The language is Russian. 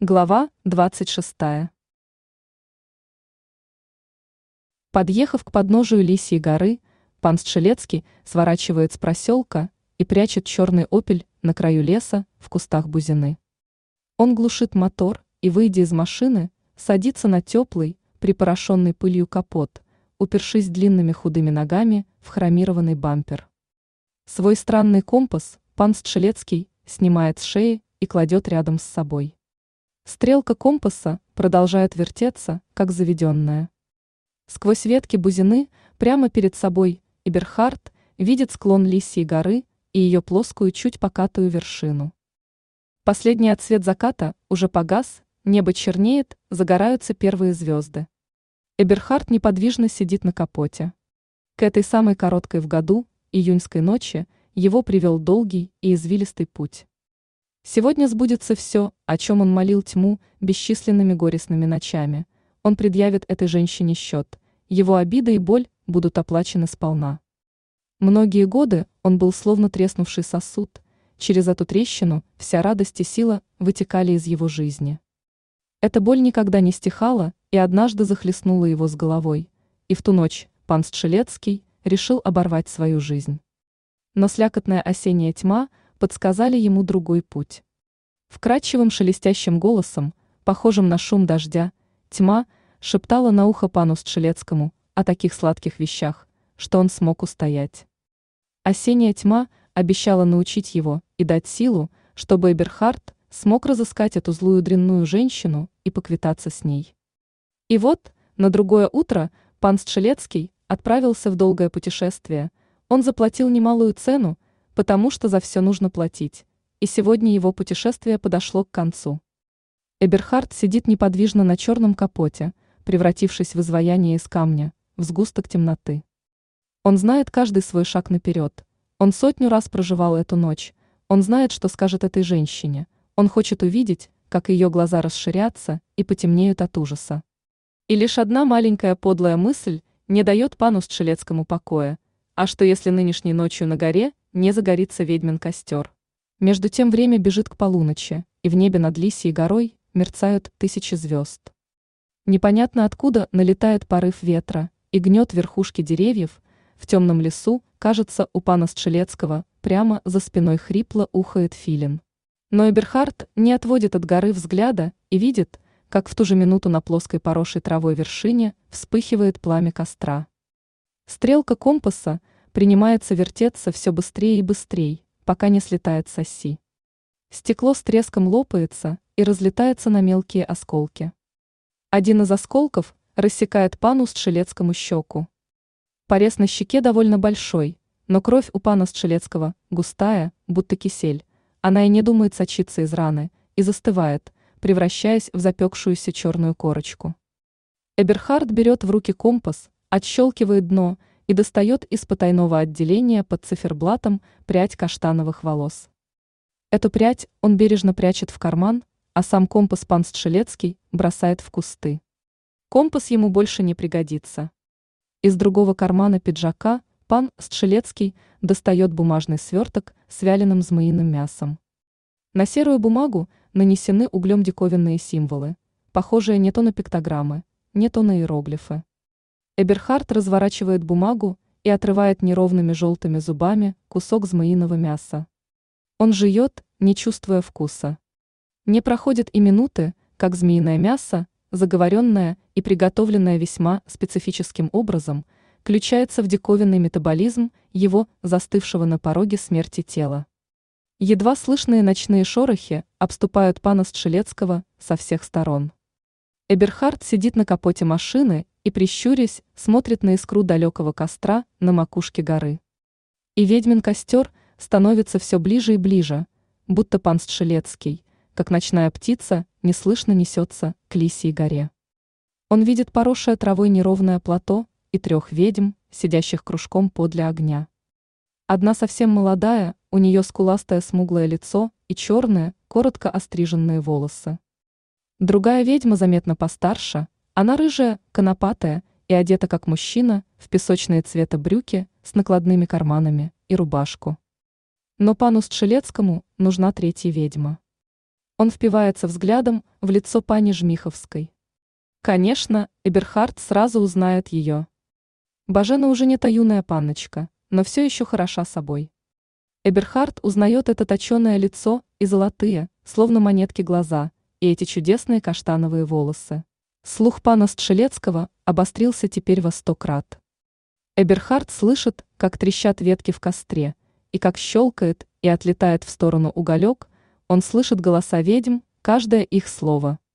Глава 26. Подъехав к подножию Лисьей горы, пан Стшелецкий сворачивает с проселка и прячет черный опель на краю леса в кустах бузины. Он глушит мотор и, выйдя из машины, садится на теплый, припорошенный пылью капот, упершись длинными худыми ногами в хромированный бампер. Свой странный компас пан Стшелецкий снимает с шеи и кладет рядом с собой. Стрелка компаса продолжает вертеться, как заведенная. Сквозь ветки бузины, прямо перед собой, Иберхард видит склон Лисьей горы и ее плоскую, чуть покатую вершину. Последний отсвет заката уже погас, небо чернеет, загораются первые звезды. Эберхард неподвижно сидит на капоте. К этой самой короткой в году, июньской ночи, его привел долгий и извилистый путь. Сегодня сбудется все, о чем он молил тьму бесчисленными горестными ночами. Он предъявит этой женщине счет. Его обида и боль будут оплачены сполна. Многие годы он был словно треснувший сосуд. Через эту трещину вся радость и сила вытекали из его жизни. Эта боль никогда не стихала и однажды захлестнула его с головой. И в ту ночь пан Стшелецкий решил оборвать свою жизнь. Но слякотная осенняя тьма – подсказали ему другой путь. Вкрадчивым шелестящим голосом, похожим на шум дождя, тьма шептала на ухо пану Стшелецкому о таких сладких вещах, что он смог устоять. Осенняя тьма обещала научить его и дать силу, чтобы Эберхард смог разыскать эту злую дрянную женщину и поквитаться с ней. И вот, на другое утро, пан Стшелецкий отправился в долгое путешествие. Он заплатил немалую цену, потому что за все нужно платить, и сегодня его путешествие подошло к концу. Эберхард сидит неподвижно на черном капоте, превратившись в изваяние из камня, в сгусток темноты. Он знает каждый свой шаг наперед. Он сотню раз проживал эту ночь. Он знает, что скажет этой женщине. Он хочет увидеть, как ее глаза расширятся и потемнеют от ужаса. И лишь одна маленькая подлая мысль не дает пану Стшелецкому покоя. А что если нынешней ночью на горе не загорится ведьмин костер. Между тем время бежит к полуночи, и в небе над Лисией горой мерцают тысячи звезд. Непонятно откуда налетает порыв ветра и гнет верхушки деревьев, в темном лесу, кажется, у пана Стшелецкого, прямо за спиной хрипло ухает филин. Но Эберхард не отводит от горы взгляда и видит, как в ту же минуту на плоской поросшей травой вершине вспыхивает пламя костра. Стрелка компаса – принимается вертеться все быстрее и быстрее, пока не слетает с оси. Стекло с треском лопается и разлетается на мелкие осколки. Один из осколков рассекает пану Стшелецкому щеку. Порез на щеке довольно большой, но кровь у пана Стшелецкого густая, будто кисель. Она и не думает сочиться из раны, и застывает, превращаясь в запекшуюся черную корочку. Эберхард берет в руки компас, отщелкивает дно и достает из потайного отделения под циферблатом прядь каштановых волос. Эту прядь он бережно прячет в карман, а сам компас пан Стшелецкий бросает в кусты. Компас ему больше не пригодится. Из другого кармана пиджака пан Стшелецкий достает бумажный сверток с вяленым змеиным мясом. На серую бумагу нанесены углем диковинные символы, похожие не то на пиктограммы, не то на иероглифы. Эберхард разворачивает бумагу и отрывает неровными желтыми зубами кусок змеиного мяса. Он жует, не чувствуя вкуса. Не проходит и минуты, как змеиное мясо, заговоренное и приготовленное весьма специфическим образом, включается в диковинный метаболизм его застывшего на пороге смерти тела. Едва слышные ночные шорохи обступают пана Стшелецкого со всех сторон. Эберхард сидит на капоте машины и, прищурясь, смотрит на искру далекого костра на макушке горы. И ведьмин костер становится все ближе и ближе, будто пан Стшелецкий, как ночная птица, неслышно несется к Лисии горе. Он видит поросшее травой неровное плато и трех ведьм, сидящих кружком подле огня. Одна совсем молодая, у нее скуластое смуглое лицо и черные, коротко остриженные волосы. Другая ведьма заметно постарше, она рыжая, конопатая и одета как мужчина в песочные цвета брюки с накладными карманами и рубашку. Но пану Стшелецкому нужна третья ведьма. Он впивается взглядом в лицо пани Жмиховской. Конечно, Эберхард сразу узнает ее. Бажена уже не та юная панночка, но все еще хороша собой. Эберхард узнает это точеное лицо и золотые, словно монетки глаза, и эти чудесные каштановые волосы. Слух пана Стшелецкого обострился теперь во сто крат. Эберхард слышит, как трещат ветки в костре, и как щелкает и отлетает в сторону уголек, он слышит голоса ведьм, каждое их слово –